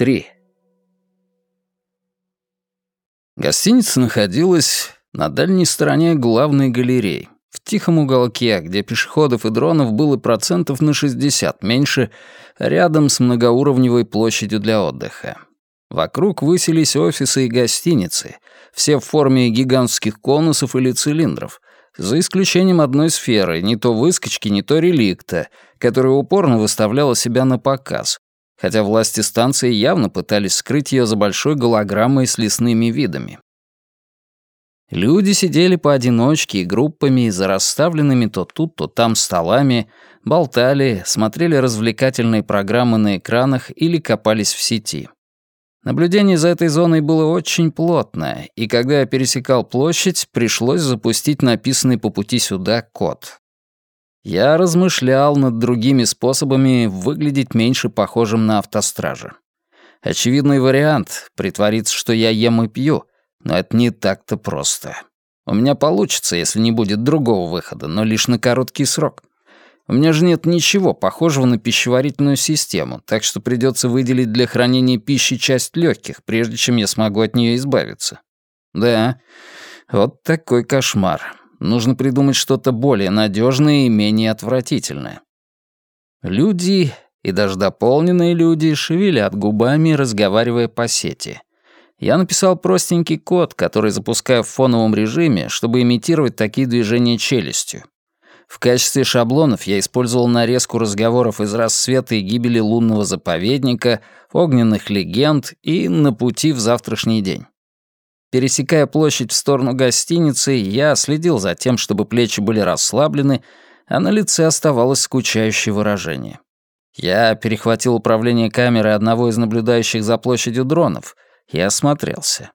3. Гостиница находилась на дальней стороне главной галереи, в тихом уголке, где пешеходов и дронов было процентов на 60 меньше, рядом с многоуровневой площадью для отдыха. Вокруг высились офисы и гостиницы, все в форме гигантских конусов или цилиндров, за исключением одной сферы, не то выскочки, не то реликта, которая упорно выставляла себя на показ, хотя власти станции явно пытались скрыть ее за большой голограммой с лесными видами. Люди сидели поодиночке и группами за расставленными то тут, то там столами, болтали, смотрели развлекательные программы на экранах или копались в сети. Наблюдение за этой зоной было очень плотное, и когда я пересекал площадь, пришлось запустить написанный по пути сюда код. Я размышлял над другими способами выглядеть меньше похожим на автостража. Очевидный вариант — притвориться, что я ем и пью, но это не так-то просто. У меня получится, если не будет другого выхода, но лишь на короткий срок. У меня же нет ничего похожего на пищеварительную систему, так что придется выделить для хранения пищи часть легких, прежде чем я смогу от нее избавиться. Да, вот такой кошмар. Нужно придумать что-то более надежное и менее отвратительное. Люди, и даже дополненные люди, шевелят губами, разговаривая по сети. Я написал простенький код, который запускаю в фоновом режиме, чтобы имитировать такие движения челюстью. В качестве шаблонов я использовал нарезку разговоров из рассвета и гибели лунного заповедника, огненных легенд и на пути в завтрашний день. Пересекая площадь в сторону гостиницы, я следил за тем, чтобы плечи были расслаблены, а на лице оставалось скучающее выражение. Я перехватил управление камерой одного из наблюдающих за площадью дронов и осмотрелся.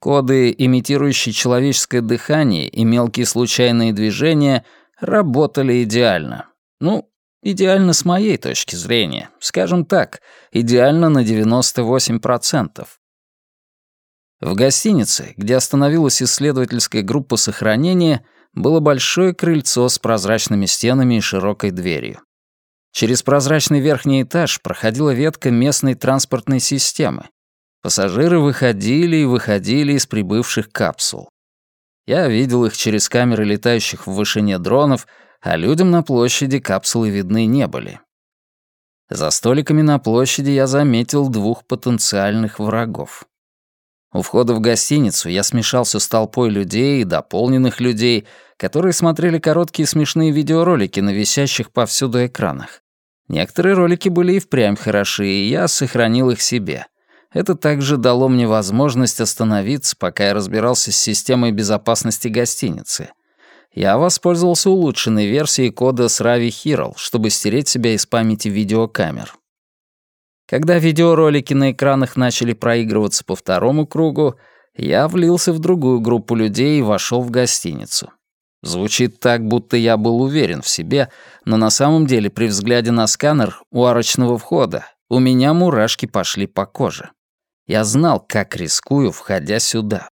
Коды, имитирующие человеческое дыхание и мелкие случайные движения, работали идеально. Ну, идеально с моей точки зрения. Скажем так, идеально на 98%. В гостинице, где остановилась исследовательская группа сохранения, было большое крыльцо с прозрачными стенами и широкой дверью. Через прозрачный верхний этаж проходила ветка местной транспортной системы. Пассажиры выходили и выходили из прибывших капсул. Я видел их через камеры летающих в вышине дронов, а людям на площади капсулы видны не были. За столиками на площади я заметил двух потенциальных врагов. У входа в гостиницу я смешался с толпой людей и дополненных людей, которые смотрели короткие смешные видеоролики на висящих повсюду экранах. Некоторые ролики были и впрямь хороши, и я сохранил их себе. Это также дало мне возможность остановиться, пока я разбирался с системой безопасности гостиницы. Я воспользовался улучшенной версией кода с Ravi Hero, чтобы стереть себя из памяти видеокамер. Когда видеоролики на экранах начали проигрываться по второму кругу, я влился в другую группу людей и вошел в гостиницу. Звучит так, будто я был уверен в себе, но на самом деле при взгляде на сканер у арочного входа у меня мурашки пошли по коже. Я знал, как рискую, входя сюда.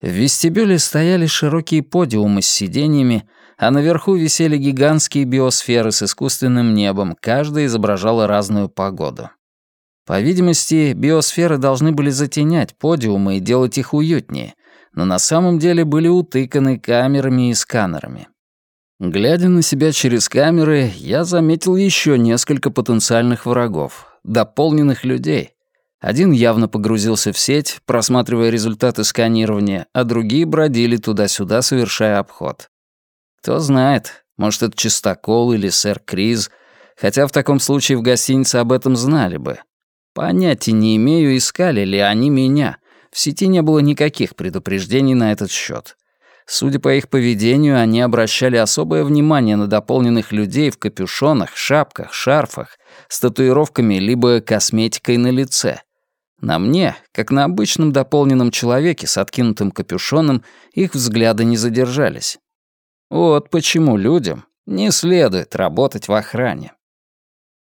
В вестибюле стояли широкие подиумы с сиденьями, а наверху висели гигантские биосферы с искусственным небом, каждая изображала разную погоду. По видимости, биосферы должны были затенять подиумы и делать их уютнее, но на самом деле были утыканы камерами и сканерами. Глядя на себя через камеры, я заметил еще несколько потенциальных врагов, дополненных людей. Один явно погрузился в сеть, просматривая результаты сканирования, а другие бродили туда-сюда, совершая обход. Кто знает, может, это чистокол или сэр Криз, хотя в таком случае в гостинице об этом знали бы. Понятия не имею, искали ли они меня. В сети не было никаких предупреждений на этот счет. Судя по их поведению, они обращали особое внимание на дополненных людей в капюшонах, шапках, шарфах, с татуировками либо косметикой на лице. На мне, как на обычном дополненном человеке с откинутым капюшоном, их взгляды не задержались. Вот почему людям не следует работать в охране.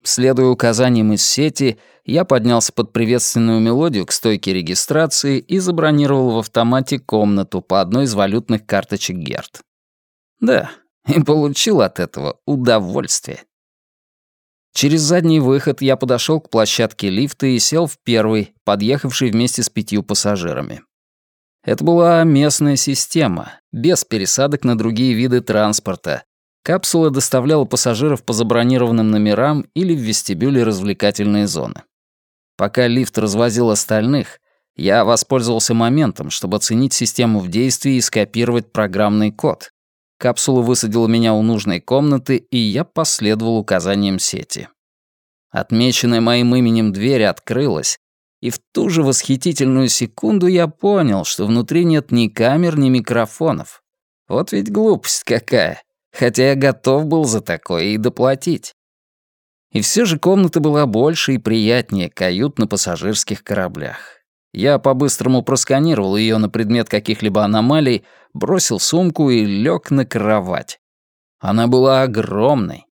Следуя указаниям из сети, я поднялся под приветственную мелодию к стойке регистрации и забронировал в автомате комнату по одной из валютных карточек Герт. Да, и получил от этого удовольствие. Через задний выход я подошел к площадке лифта и сел в первый, подъехавший вместе с пятью пассажирами. Это была местная система, без пересадок на другие виды транспорта. Капсула доставляла пассажиров по забронированным номерам или в вестибюле развлекательные зоны. Пока лифт развозил остальных, я воспользовался моментом, чтобы оценить систему в действии и скопировать программный код. Капсула высадила меня у нужной комнаты, и я последовал указаниям сети. Отмеченная моим именем дверь открылась, и в ту же восхитительную секунду я понял, что внутри нет ни камер, ни микрофонов. Вот ведь глупость какая, хотя я готов был за такое и доплатить. И все же комната была больше и приятнее кают на пассажирских кораблях. Я по-быстрому просканировал ее на предмет каких-либо аномалий, бросил сумку и лег на кровать. Она была огромной.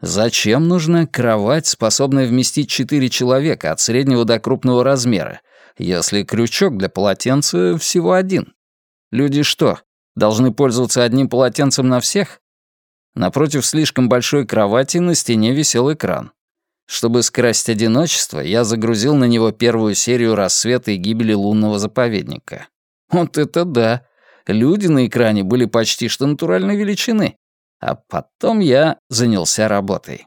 Зачем нужна кровать, способная вместить четыре человека от среднего до крупного размера, если крючок для полотенца всего один? Люди что, должны пользоваться одним полотенцем на всех? Напротив слишком большой кровати на стене висел экран. Чтобы скрасить одиночество, я загрузил на него первую серию рассвета и гибели лунного заповедника. Вот это да! Люди на экране были почти что натуральной величины. А потом я занялся работой.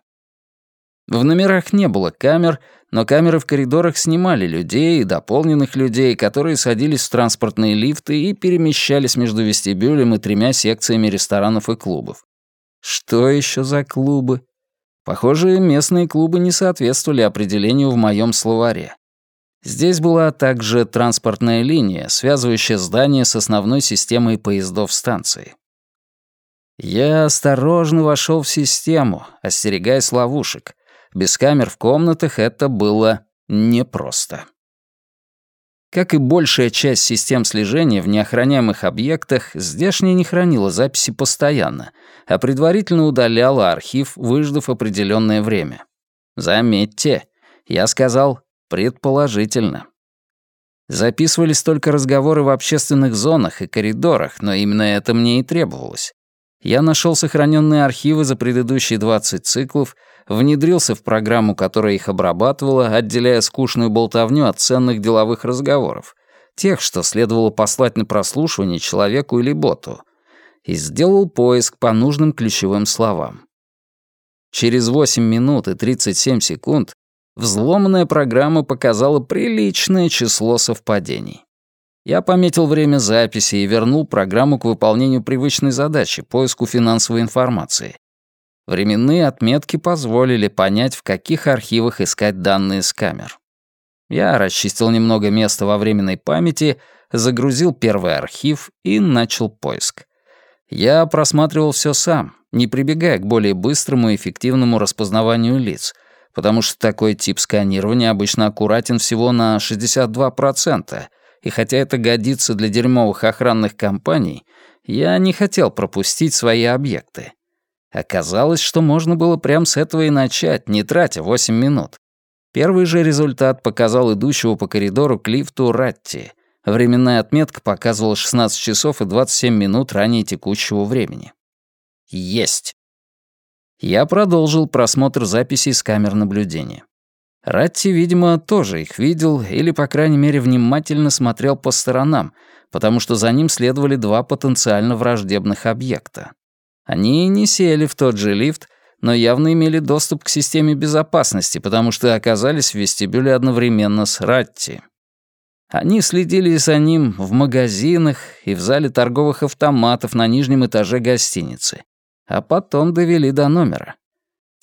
В номерах не было камер, но камеры в коридорах снимали людей и дополненных людей, которые садились в транспортные лифты и перемещались между вестибюлем и тремя секциями ресторанов и клубов. Что еще за клубы? Похоже, местные клубы не соответствовали определению в моем словаре. Здесь была также транспортная линия, связывающая здание с основной системой поездов станции. Я осторожно вошел в систему, остерегаясь ловушек. Без камер в комнатах это было непросто. Как и большая часть систем слежения в неохраняемых объектах, здешняя не хранила записи постоянно, а предварительно удаляла архив, выждав определенное время. Заметьте, я сказал «предположительно». Записывались только разговоры в общественных зонах и коридорах, но именно это мне и требовалось. Я нашел сохраненные архивы за предыдущие 20 циклов, внедрился в программу, которая их обрабатывала, отделяя скучную болтовню от ценных деловых разговоров, тех, что следовало послать на прослушивание человеку или боту, и сделал поиск по нужным ключевым словам. Через 8 минут и 37 секунд взломанная программа показала приличное число совпадений. Я пометил время записи и вернул программу к выполнению привычной задачи — поиску финансовой информации. Временные отметки позволили понять, в каких архивах искать данные с камер. Я расчистил немного места во временной памяти, загрузил первый архив и начал поиск. Я просматривал все сам, не прибегая к более быстрому и эффективному распознаванию лиц, потому что такой тип сканирования обычно аккуратен всего на 62%, и хотя это годится для дерьмовых охранных компаний, я не хотел пропустить свои объекты. Оказалось, что можно было прямо с этого и начать, не тратя 8 минут. Первый же результат показал идущего по коридору к лифту Ратти. Временная отметка показывала 16 часов и 27 минут ранее текущего времени. Есть. Я продолжил просмотр записей с камер наблюдения. Ратти, видимо, тоже их видел или, по крайней мере, внимательно смотрел по сторонам, потому что за ним следовали два потенциально враждебных объекта. Они не сели в тот же лифт, но явно имели доступ к системе безопасности, потому что оказались в вестибюле одновременно с Ратти. Они следили за ним в магазинах и в зале торговых автоматов на нижнем этаже гостиницы, а потом довели до номера.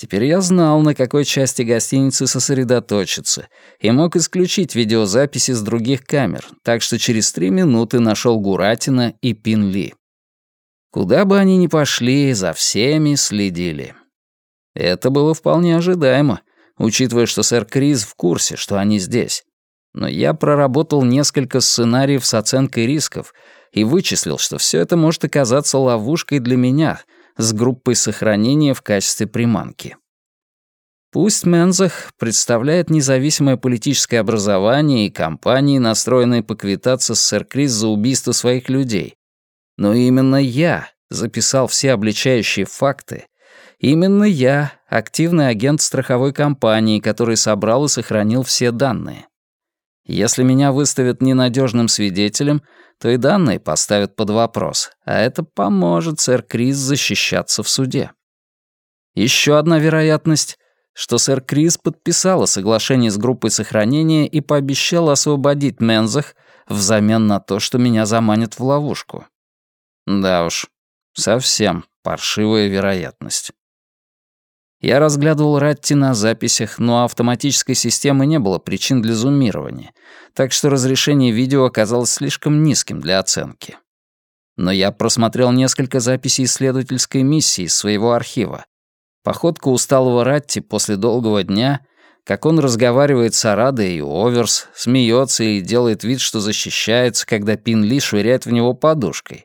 Теперь я знал, на какой части гостиницы сосредоточиться, и мог исключить видеозаписи с других камер, так что через три минуты нашел Гуратина и Пинли. Куда бы они ни пошли, за всеми следили. Это было вполне ожидаемо, учитывая, что сэр Крис в курсе, что они здесь. Но я проработал несколько сценариев с оценкой рисков и вычислил, что все это может оказаться ловушкой для меня — с группой сохранения в качестве приманки. Пусть Мензах представляет независимое политическое образование и компании, настроенные поквитаться с сэр Крис за убийство своих людей, но именно я записал все обличающие факты Именно я, активный агент страховой компании, который собрал и сохранил все данные. Если меня выставят ненадежным свидетелем, то и данные поставят под вопрос, а это поможет сэр Крис защищаться в суде. Еще одна вероятность, что сэр Крис подписала соглашение с группой сохранения и пообещала освободить Мензах взамен на то, что меня заманят в ловушку. Да уж, совсем паршивая вероятность. Я разглядывал Ратти на записях, но автоматической системы не было причин для зумирования, так что разрешение видео оказалось слишком низким для оценки. Но я просмотрел несколько записей исследовательской миссии из своего архива. Походка усталого Ратти после долгого дня, как он разговаривает с Арадой и Оверс, смеется и делает вид, что защищается, когда Пин Ли швыряет в него подушкой.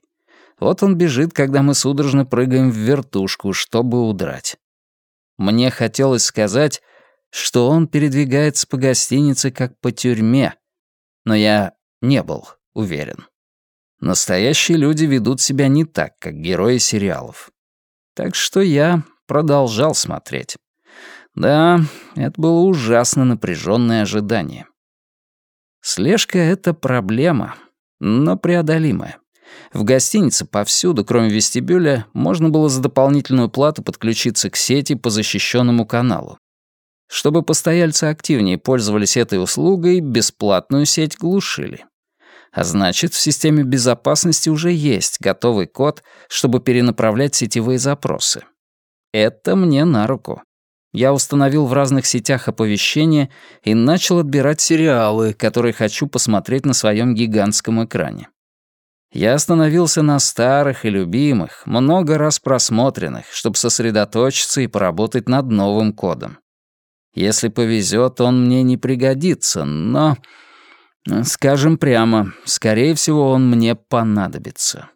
Вот он бежит, когда мы судорожно прыгаем в вертушку, чтобы удрать. Мне хотелось сказать, что он передвигается по гостинице как по тюрьме, но я не был уверен. Настоящие люди ведут себя не так, как герои сериалов. Так что я продолжал смотреть. Да, это было ужасно напряженное ожидание. Слежка — это проблема, но преодолимая. В гостинице повсюду, кроме вестибюля, можно было за дополнительную плату подключиться к сети по защищенному каналу. Чтобы постояльцы активнее пользовались этой услугой, бесплатную сеть глушили. А значит, в системе безопасности уже есть готовый код, чтобы перенаправлять сетевые запросы. Это мне на руку. Я установил в разных сетях оповещения и начал отбирать сериалы, которые хочу посмотреть на своем гигантском экране. Я остановился на старых и любимых, много раз просмотренных, чтобы сосредоточиться и поработать над новым кодом. Если повезет, он мне не пригодится, но, скажем прямо, скорее всего, он мне понадобится.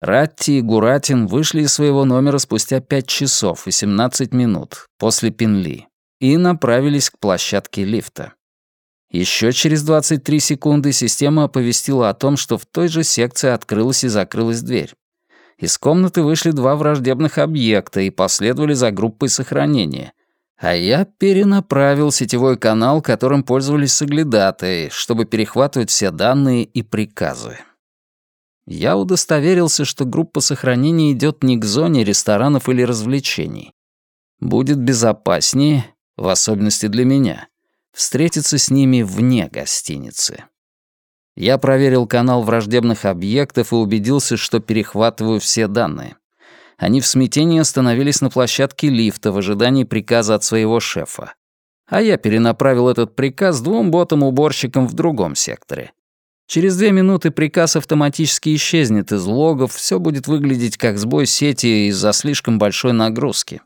Ратти и Гуратин вышли из своего номера спустя 5 часов и 17 минут после Пинли и направились к площадке лифта. Еще через 23 секунды система оповестила о том, что в той же секции открылась и закрылась дверь. Из комнаты вышли два враждебных объекта и последовали за группой сохранения. А я перенаправил сетевой канал, которым пользовались соглядатые, чтобы перехватывать все данные и приказы. Я удостоверился, что группа сохранения идет не к зоне ресторанов или развлечений. Будет безопаснее, в особенности для меня, встретиться с ними вне гостиницы. Я проверил канал враждебных объектов и убедился, что перехватываю все данные. Они в смятении остановились на площадке лифта в ожидании приказа от своего шефа. А я перенаправил этот приказ двум ботам-уборщикам в другом секторе. Через две минуты приказ автоматически исчезнет из логов, все будет выглядеть как сбой сети из-за слишком большой нагрузки.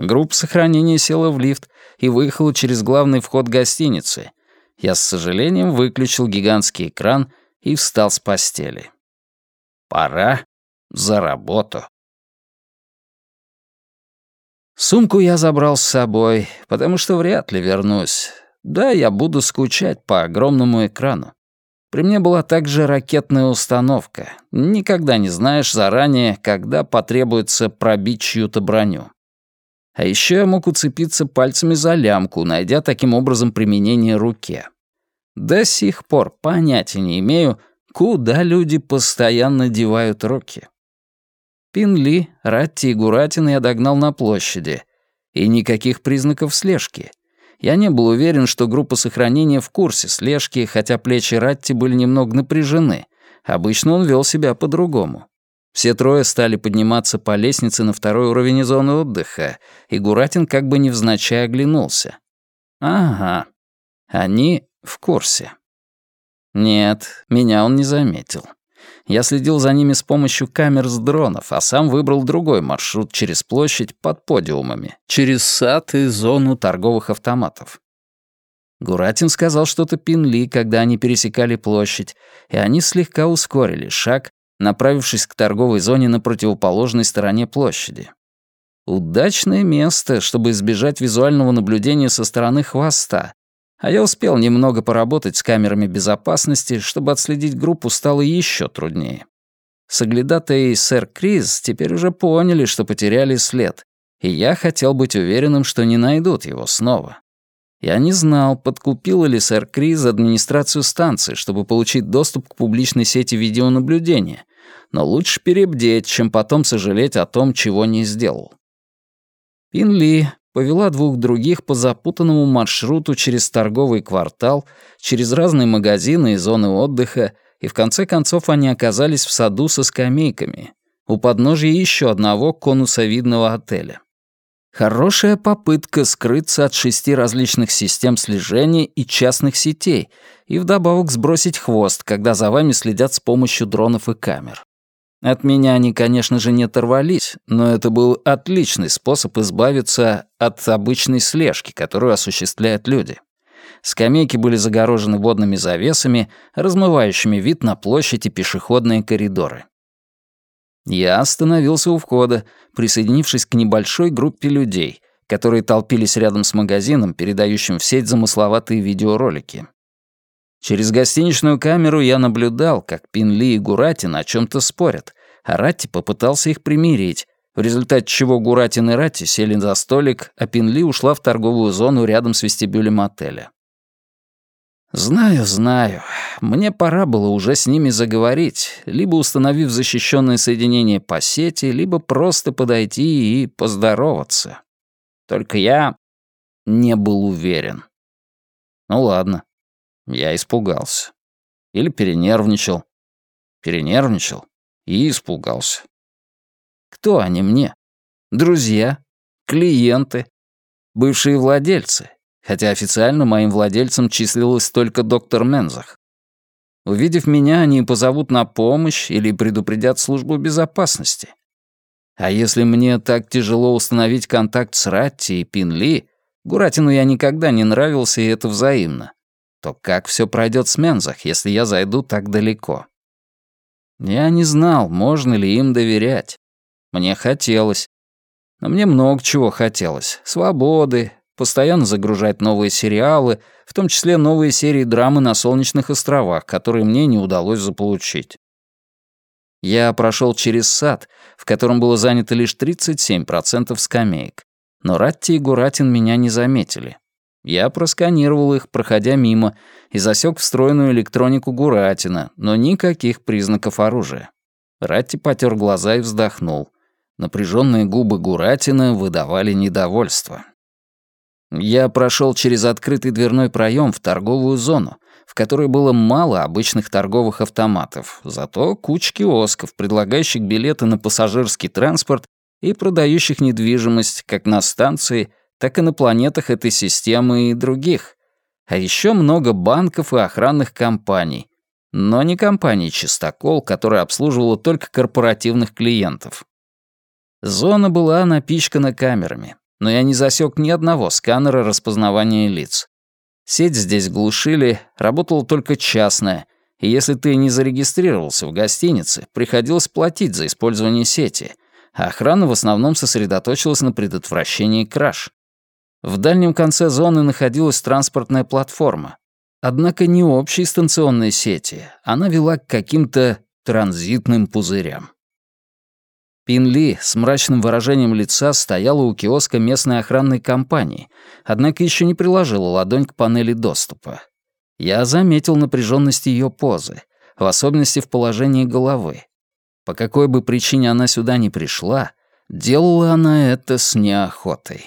Группа сохранения села в лифт и выехала через главный вход гостиницы. Я с сожалением выключил гигантский экран и встал с постели. Пора за работу. Сумку я забрал с собой, потому что вряд ли вернусь. Да, я буду скучать по огромному экрану. При мне была также ракетная установка. Никогда не знаешь заранее, когда потребуется пробить чью-то броню. А еще я мог уцепиться пальцами за лямку, найдя таким образом применение руке. До сих пор понятия не имею, куда люди постоянно девают руки. Пинли, Ратти и Гуратина я догнал на площади. И никаких признаков слежки. Я не был уверен, что группа сохранения в курсе слежки, хотя плечи Ратти были немного напряжены. Обычно он вел себя по-другому. Все трое стали подниматься по лестнице на второй уровень зоны отдыха, и Гуратин как бы невзначай оглянулся. «Ага, они в курсе». Нет, меня он не заметил. Я следил за ними с помощью камер с дронов, а сам выбрал другой маршрут через площадь под подиумами, через сад и зону торговых автоматов. Гуратин сказал что-то Пинли, когда они пересекали площадь, и они слегка ускорили шаг, направившись к торговой зоне на противоположной стороне площади. Удачное место, чтобы избежать визуального наблюдения со стороны хвоста, а я успел немного поработать с камерами безопасности, чтобы отследить группу стало еще труднее. Соглядатые и сэр Криз теперь уже поняли, что потеряли след, и я хотел быть уверенным, что не найдут его снова. Я не знал, подкупила ли сэр Криз администрацию станции, чтобы получить доступ к публичной сети видеонаблюдения, но лучше перебдеть, чем потом сожалеть о том, чего не сделал. Пин Ли повела двух других по запутанному маршруту через торговый квартал, через разные магазины и зоны отдыха, и в конце концов они оказались в саду со скамейками, у подножия еще одного конусовидного отеля. Хорошая попытка скрыться от шести различных систем слежения и частных сетей и вдобавок сбросить хвост, когда за вами следят с помощью дронов и камер. От меня они, конечно же, не оторвались, но это был отличный способ избавиться от обычной слежки, которую осуществляют люди. Скамейки были загорожены водными завесами, размывающими вид на площадь и пешеходные коридоры. Я остановился у входа, присоединившись к небольшой группе людей, которые толпились рядом с магазином, передающим в сеть замысловатые видеоролики. Через гостиничную камеру я наблюдал, как Пинли и Гуратин о чем то спорят, а Ратти попытался их примирить, в результате чего Гуратин и Ратти сели за столик, а Пинли ушла в торговую зону рядом с вестибюлем отеля. Знаю, знаю. Мне пора было уже с ними заговорить, либо установив защищенное соединение по сети, либо просто подойти и поздороваться. Только я не был уверен. Ну ладно. Я испугался. Или перенервничал. Перенервничал и испугался. Кто они мне? Друзья? Клиенты? Бывшие владельцы? Хотя официально моим владельцем числилась только доктор Мензах. Увидев меня, они позовут на помощь или предупредят службу безопасности. А если мне так тяжело установить контакт с Ратти и Пинли, Гуратину я никогда не нравился, и это взаимно, то как все пройдет с Мензах, если я зайду так далеко? Я не знал, можно ли им доверять. Мне хотелось. Но мне много чего хотелось. Свободы, постоянно загружать новые сериалы, в том числе новые серии драмы на Солнечных островах, которые мне не удалось заполучить. Я прошел через сад, в котором было занято лишь 37% скамеек. Но Ратти и Гуратин меня не заметили. Я просканировал их, проходя мимо, и засек встроенную электронику Гуратина, но никаких признаков оружия. Ратти потер глаза и вздохнул. Напряженные губы Гуратина выдавали недовольство. Я прошел через открытый дверной проем в торговую зону, в которой было мало обычных торговых автоматов, зато куча киосков, предлагающих билеты на пассажирский транспорт и продающих недвижимость как на станции, так и на планетах этой системы и других. А еще много банков и охранных компаний. Но не компании «Чистокол», которая обслуживала только корпоративных клиентов. Зона была напичкана камерами, но я не засек ни одного сканера распознавания лиц. Сеть здесь глушили, работала только частная, и если ты не зарегистрировался в гостинице, приходилось платить за использование сети, а охрана в основном сосредоточилась на предотвращении краж. В дальнем конце зоны находилась транспортная платформа. Однако не общей станционной сети, она вела к каким-то транзитным пузырям. Пин Ли с мрачным выражением лица стояла у киоска местной охранной компании, однако еще не приложила ладонь к панели доступа. Я заметил напряженность ее позы, в особенности в положении головы. По какой бы причине она сюда не пришла, делала она это с неохотой.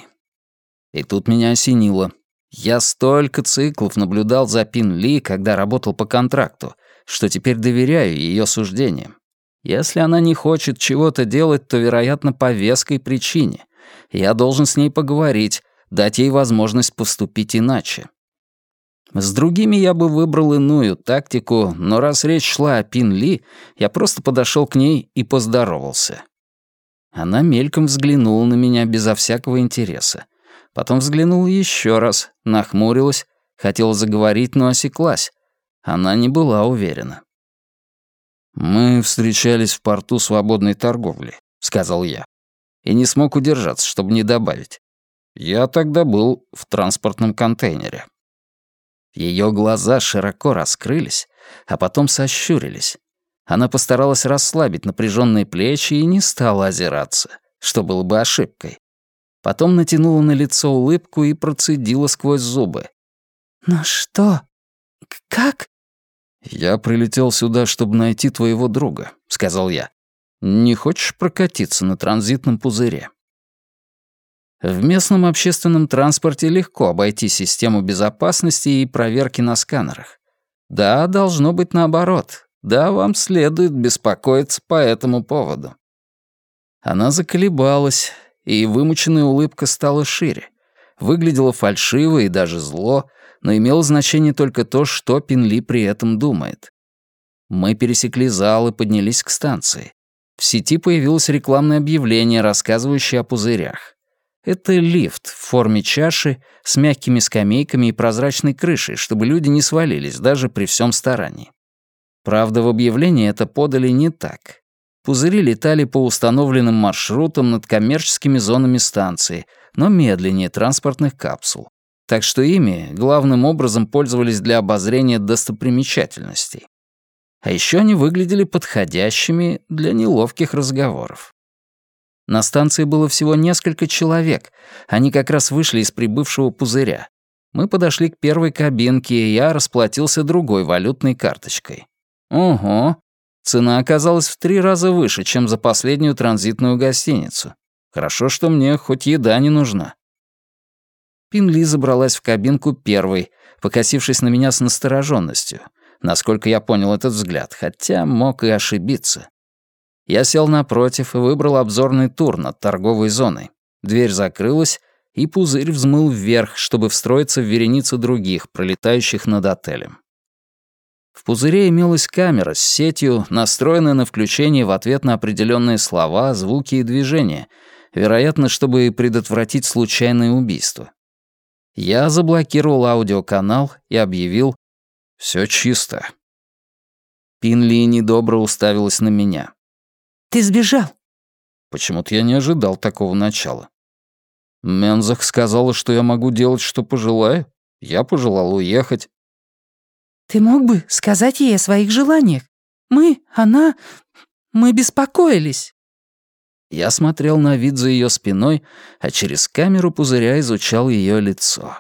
И тут меня осенило. Я столько циклов наблюдал за Пин Ли, когда работал по контракту, что теперь доверяю ее суждениям. Если она не хочет чего-то делать, то, вероятно, по веской причине. Я должен с ней поговорить, дать ей возможность поступить иначе. С другими я бы выбрал иную тактику, но раз речь шла о Пин Ли, я просто подошел к ней и поздоровался. Она мельком взглянула на меня безо всякого интереса. Потом взглянула еще раз, нахмурилась, хотела заговорить, но осеклась. Она не была уверена. «Мы встречались в порту свободной торговли», — сказал я. И не смог удержаться, чтобы не добавить. Я тогда был в транспортном контейнере. Ее глаза широко раскрылись, а потом сощурились. Она постаралась расслабить напряженные плечи и не стала озираться, что было бы ошибкой. Потом натянула на лицо улыбку и процедила сквозь зубы. «Ну что? Как?» «Я прилетел сюда, чтобы найти твоего друга», — сказал я. «Не хочешь прокатиться на транзитном пузыре?» В местном общественном транспорте легко обойти систему безопасности и проверки на сканерах. Да, должно быть наоборот. Да, вам следует беспокоиться по этому поводу. Она заколебалась, и вымученная улыбка стала шире. Выглядела фальшиво и даже зло, но имело значение только то, что Пинли при этом думает. Мы пересекли зал и поднялись к станции. В сети появилось рекламное объявление, рассказывающее о пузырях. Это лифт в форме чаши с мягкими скамейками и прозрачной крышей, чтобы люди не свалились даже при всем старании. Правда, в объявлении это подали не так. Пузыри летали по установленным маршрутам над коммерческими зонами станции, но медленнее транспортных капсул. Так что ими главным образом пользовались для обозрения достопримечательностей. А еще они выглядели подходящими для неловких разговоров. На станции было всего несколько человек. Они как раз вышли из прибывшего пузыря. Мы подошли к первой кабинке, и я расплатился другой валютной карточкой. Ого! Цена оказалась в три раза выше, чем за последнюю транзитную гостиницу. Хорошо, что мне хоть еда не нужна. Пинли забралась в кабинку первой, покосившись на меня с настороженностью. Насколько я понял этот взгляд, хотя мог и ошибиться. Я сел напротив и выбрал обзорный тур над торговой зоной. Дверь закрылась, и пузырь взмыл вверх, чтобы встроиться в вереницу других, пролетающих над отелем. В пузыре имелась камера с сетью, настроенная на включение в ответ на определенные слова, звуки и движения, вероятно, чтобы предотвратить случайное убийство. Я заблокировал аудиоканал и объявил «Всё чисто». Пинли недобро уставилась на меня. Ты сбежал. Почему-то я не ожидал такого начала. Мензах сказала, что я могу делать, что пожелаю. Я пожелал уехать. Ты мог бы сказать ей о своих желаниях. Мы, она, мы беспокоились. Я смотрел на вид за ее спиной, а через камеру пузыря изучал ее лицо.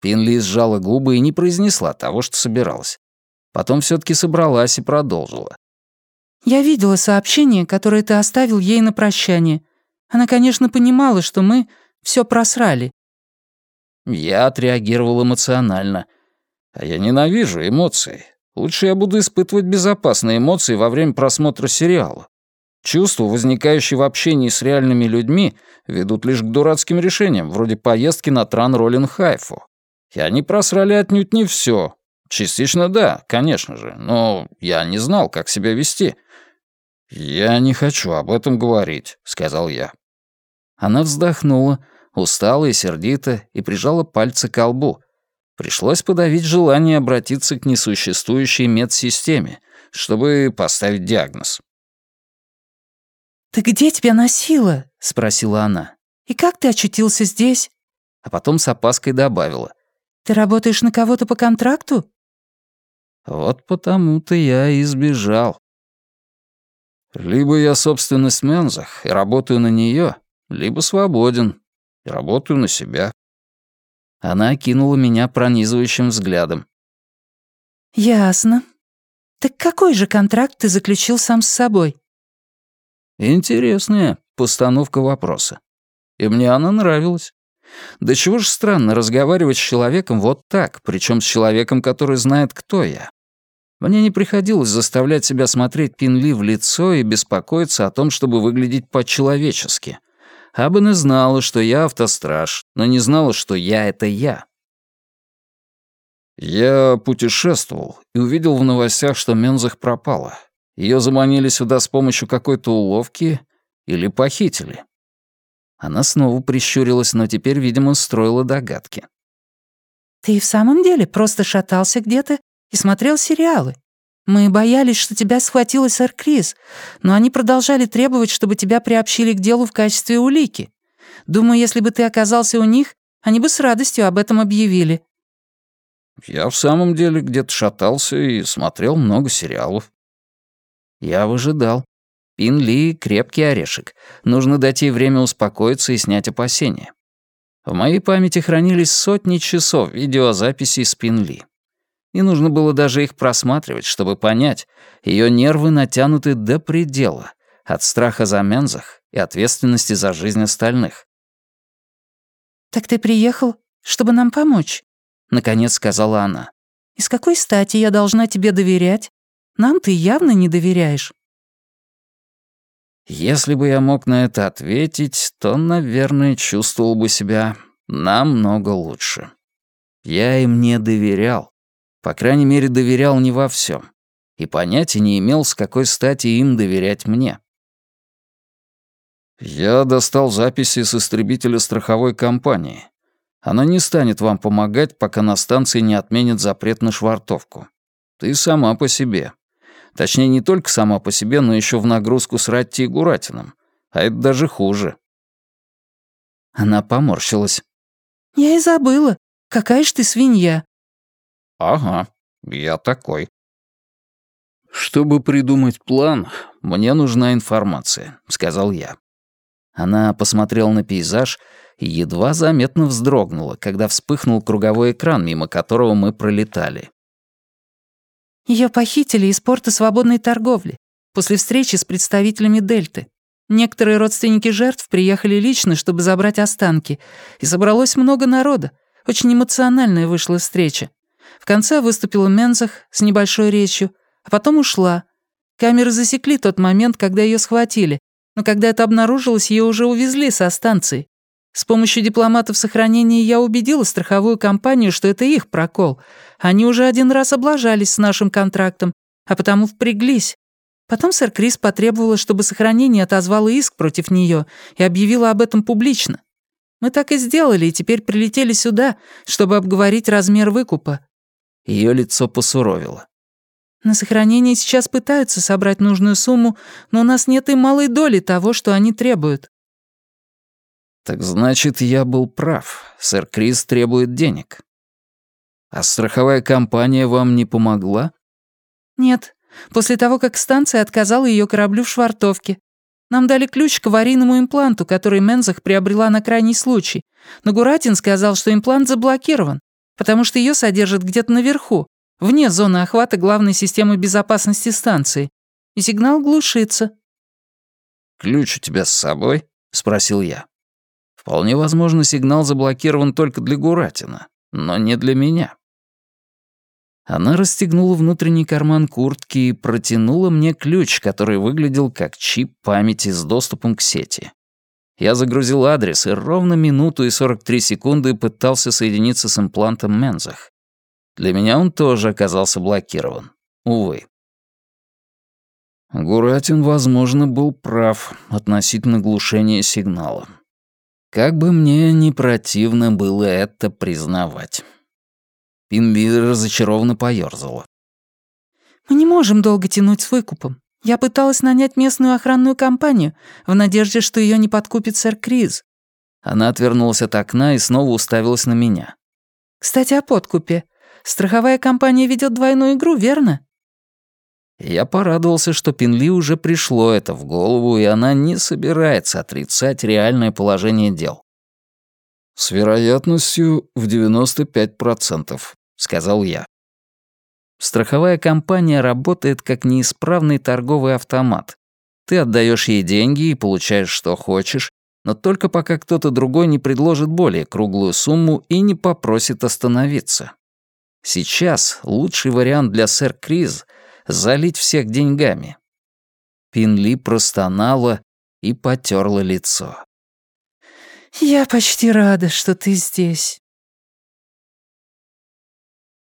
Пинли сжала губы и не произнесла того, что собиралась. Потом все таки собралась и продолжила. Я видела сообщение, которое ты оставил ей на прощание. Она, конечно, понимала, что мы все просрали». Я отреагировал эмоционально. А я ненавижу эмоции. Лучше я буду испытывать безопасные эмоции во время просмотра сериала. Чувства, возникающие в общении с реальными людьми, ведут лишь к дурацким решениям, вроде поездки на тран Роллин Хайфу. И они просрали отнюдь не все. Частично да, конечно же, но я не знал, как себя вести. «Я не хочу об этом говорить», — сказал я. Она вздохнула, устала и сердито, и прижала пальцы к лбу. Пришлось подавить желание обратиться к несуществующей медсистеме, чтобы поставить диагноз. «Ты где тебя носила?» — спросила она. «И как ты очутился здесь?» А потом с опаской добавила. «Ты работаешь на кого-то по контракту?» Вот потому-то я и сбежал. Либо я собственность Мензах и работаю на нее, либо свободен и работаю на себя. Она окинула меня пронизывающим взглядом. «Ясно. Так какой же контракт ты заключил сам с собой?» Интересная постановка вопроса. И мне она нравилась. Да чего ж странно разговаривать с человеком вот так, причем с человеком, который знает, кто я. Мне не приходилось заставлять себя смотреть Пинли в лицо и беспокоиться о том, чтобы выглядеть по-человечески. Абене знала, что я автостраж, но не знала, что я — это я. Я путешествовал и увидел в новостях, что Мензах пропала. Ее заманили сюда с помощью какой-то уловки или похитили. Она снова прищурилась, но теперь, видимо, строила догадки. «Ты в самом деле просто шатался где-то и смотрел сериалы. Мы боялись, что тебя схватила сэр Крис, но они продолжали требовать, чтобы тебя приобщили к делу в качестве улики. Думаю, если бы ты оказался у них, они бы с радостью об этом объявили». «Я в самом деле где-то шатался и смотрел много сериалов». Я выжидал. Пин Ли — крепкий орешек. Нужно дать ей время успокоиться и снять опасения. В моей памяти хранились сотни часов видеозаписей с Пин Ли. Не нужно было даже их просматривать, чтобы понять, ее нервы натянуты до предела, от страха за Мензах и ответственности за жизнь остальных. «Так ты приехал, чтобы нам помочь?» — наконец сказала она. «И с какой стати я должна тебе доверять? Нам ты явно не доверяешь». Если бы я мог на это ответить, то, наверное, чувствовал бы себя намного лучше. Я им не доверял. По крайней мере, доверял не во всем. И понятия не имел, с какой стати им доверять мне. Я достал записи с истребителя страховой компании. Она не станет вам помогать, пока на станции не отменят запрет на швартовку. Ты сама по себе. Точнее, не только сама по себе, но еще в нагрузку с Ратти и Гуратином. А это даже хуже. Она поморщилась. «Я и забыла. Какая ж ты свинья». «Ага, я такой». «Чтобы придумать план, мне нужна информация», — сказал я. Она посмотрела на пейзаж и едва заметно вздрогнула, когда вспыхнул круговой экран, мимо которого мы пролетали. Ее похитили из порта свободной торговли после встречи с представителями Дельты. Некоторые родственники жертв приехали лично, чтобы забрать останки, и собралось много народа. Очень эмоциональная вышла встреча. В конце выступила Мензах с небольшой речью, а потом ушла. Камеры засекли тот момент, когда ее схватили, но когда это обнаружилось, ее уже увезли со станции. С помощью дипломатов сохранения я убедила страховую компанию, что это их прокол. Они уже один раз облажались с нашим контрактом, а потому впряглись. Потом сэр Крис потребовала, чтобы сохранение отозвало иск против нее и объявило об этом публично. Мы так и сделали, и теперь прилетели сюда, чтобы обговорить размер выкупа». Ее лицо посуровило. «На сохранение сейчас пытаются собрать нужную сумму, но у нас нет и малой доли того, что они требуют. Так значит, я был прав. Сэр Крис требует денег. А страховая компания вам не помогла? Нет. После того, как станция отказала ее кораблю в швартовке. Нам дали ключ к аварийному импланту, который Мензах приобрела на крайний случай. Но Гуратин сказал, что имплант заблокирован, потому что ее содержат где-то наверху, вне зоны охвата главной системы безопасности станции. И сигнал глушится. «Ключ у тебя с собой?» — спросил я. Вполне возможно, сигнал заблокирован только для Гуратина, но не для меня. Она расстегнула внутренний карман куртки и протянула мне ключ, который выглядел как чип памяти с доступом к сети. Я загрузил адрес и ровно минуту и 43 секунды пытался соединиться с имплантом Мензах. Для меня он тоже оказался блокирован. Увы. Гуратин, возможно, был прав относительно глушения сигнала. Как бы мне не противно было это признавать. Пинби разочарованно поёрзала. «Мы не можем долго тянуть с выкупом. Я пыталась нанять местную охранную компанию в надежде, что ее не подкупит сэр Криз». Она отвернулась от окна и снова уставилась на меня. «Кстати, о подкупе. Страховая компания ведет двойную игру, верно?» Я порадовался, что Пинли уже пришло это в голову, и она не собирается отрицать реальное положение дел. «С вероятностью в 95%, — сказал я. Страховая компания работает как неисправный торговый автомат. Ты отдаешь ей деньги и получаешь, что хочешь, но только пока кто-то другой не предложит более круглую сумму и не попросит остановиться. Сейчас лучший вариант для сэр Криз — залить всех деньгами. Пинли простонала и потерла лицо. «Я почти рада, что ты здесь».